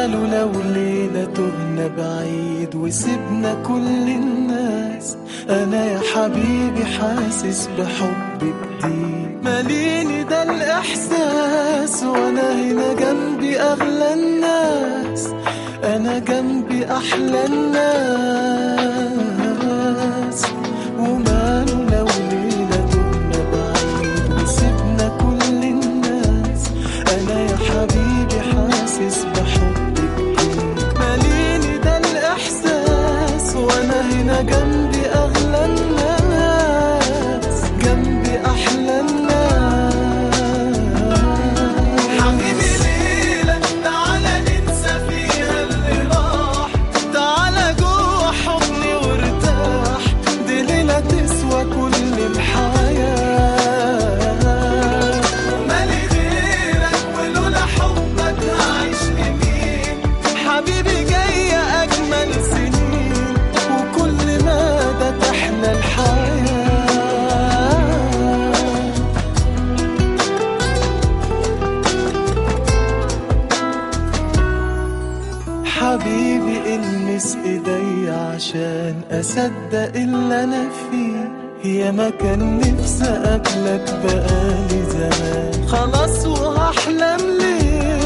ماله لو لينا تهنا بعيد وسيبنا كل الناس. أنا يا حبيبي حاسس بحب جديد ماليني ده الإحساس وأنا هنا جنبي أغلى الناس. أنا جنبي أحلى الناس. المس إيدي عشان أصدق اللي أنا فيه. يا ما كان نفسي اقابلك بقالي زمان. خلاص وهحلم ليه؟